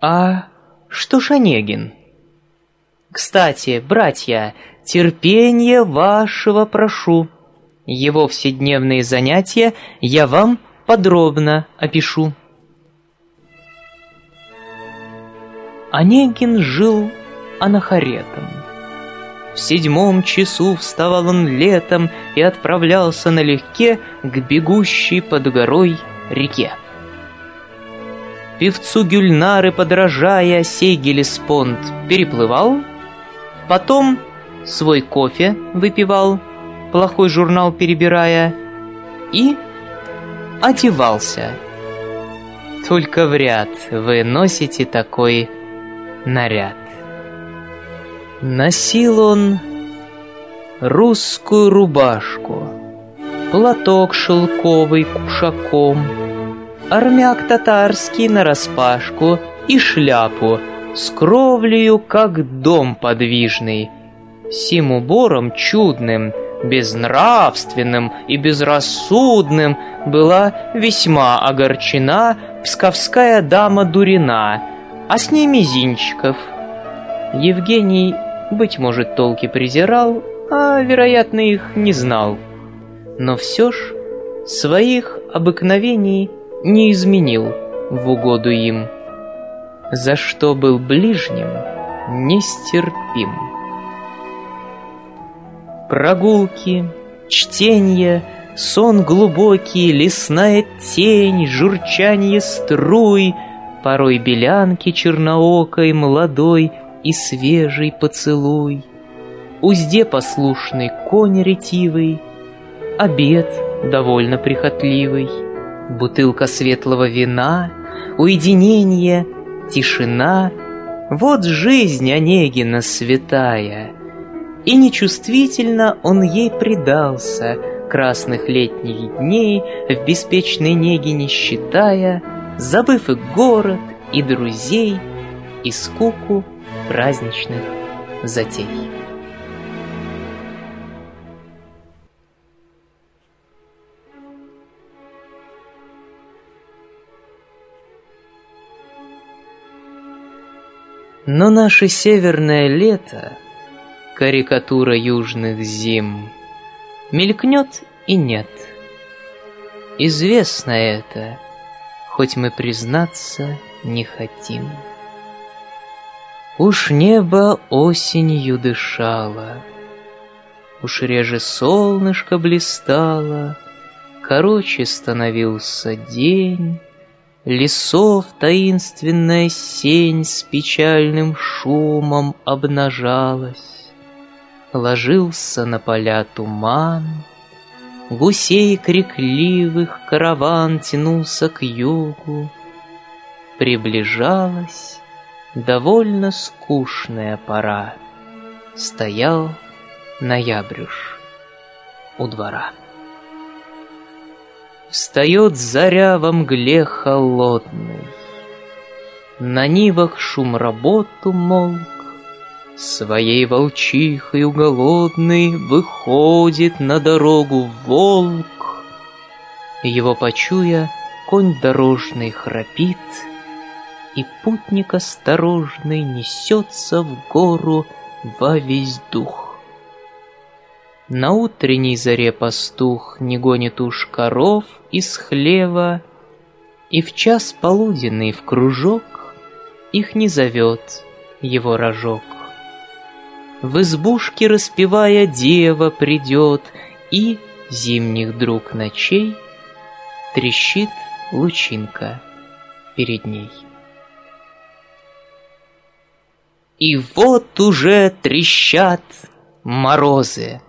А что ж Онегин? Кстати, братья, терпение вашего прошу. Его вседневные занятия я вам подробно опишу. Онегин жил анахаретом. В седьмом часу вставал он летом и отправлялся налегке к бегущей под горой реке. Певцу Гюльнары, подражая, сей Гелеспонд переплывал, потом свой кофе выпивал, плохой журнал перебирая, и одевался. Только вряд вы носите такой наряд. Носил он русскую рубашку, платок шелковый кушаком, армяк татарский нараспашку и шляпу с кровлею, как дом подвижный, сим убором чудным, безнравственным и безрассудным была весьма огорчена псковская дама Дурина, а с ней Мизинчиков. Евгений быть может, толки презирал, а, вероятно, их не знал. Но все ж своих обыкновений не изменил в угоду им, за что был ближним нестерпим. Прогулки, чтение, сон глубокий, лесная тень, журчание струй, порой белянки черноокой, молодой — и свежий поцелуй, Узде послушный конь ретивый, Обед довольно прихотливый, Бутылка светлого вина, Уединение, тишина — Вот жизнь Онегина святая. И нечувствительно он ей предался, Красных летних дней в беспечной неге не считая, Забыв и город, и друзей, и скуку — праздничных затей. Но наше северное лето, карикатура южных зим, Мелькнет и нет. Известно это, хоть мы признаться не хотим. Уж небо осенью дышало, Уж реже солнышко блистало, Короче становился день, Лесов таинственная сень С печальным шумом обнажалась. Ложился на поля туман, Гусей крикливых караван Тянулся к югу, Приближалась Довольно скучная пора. Стоял ноябрюш у двора. Встает заря во мгле холодной. На нивах шум работу молк, Своей волчихою голодный Выходит на дорогу волк. Его почуя, конь дорожный храпит — и путник осторожный несется в гору во весь дух. На утренней заре пастух не гонит уж коров из хлева, И в час полуденный в кружок их не зовет его рожок. В избушке распевая дева придет, И зимних друг ночей Трещит лучинка перед ней. И вот уже трещат морозы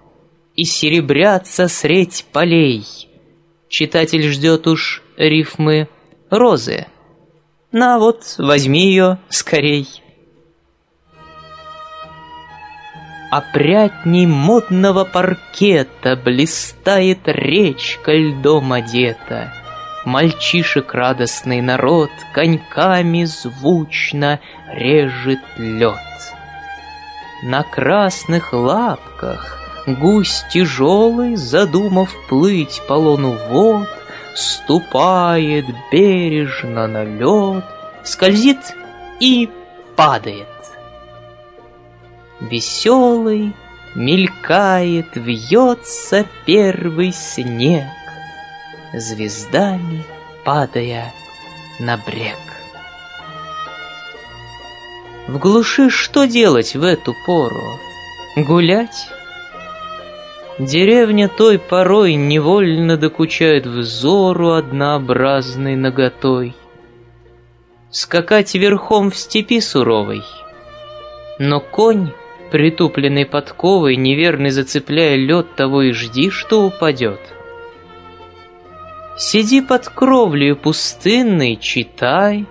И серебрятся средь полей. Читатель ждет уж рифмы розы. На вот, возьми ее скорей. Опрятней модного паркета Блистает речка льдом одета — Мальчишек радостный народ Коньками звучно режет лед. На красных лапках гусь тяжелый, Задумав плыть по лону вод, Ступает бережно на лед, Скользит и падает. Веселый, мелькает, вьется первый снег, Звездами падая на брег. В глуши что делать в эту пору? Гулять? Деревня той порой невольно докучает взору однообразной наготой. Скакать верхом в степи суровой. Но конь, притупленный подковой, неверный зацепляя лед, того и жди, что упадет. Сиди под кровлей пустынной, читай.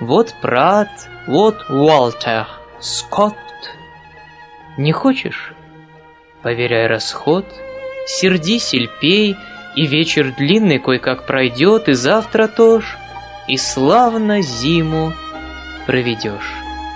Вот Прат, вот Уолтер, Скотт. Не хочешь? Поверяй расход, сердись или пей, И вечер длинный кое-как пройдет, И завтра тоже, и славно зиму проведешь.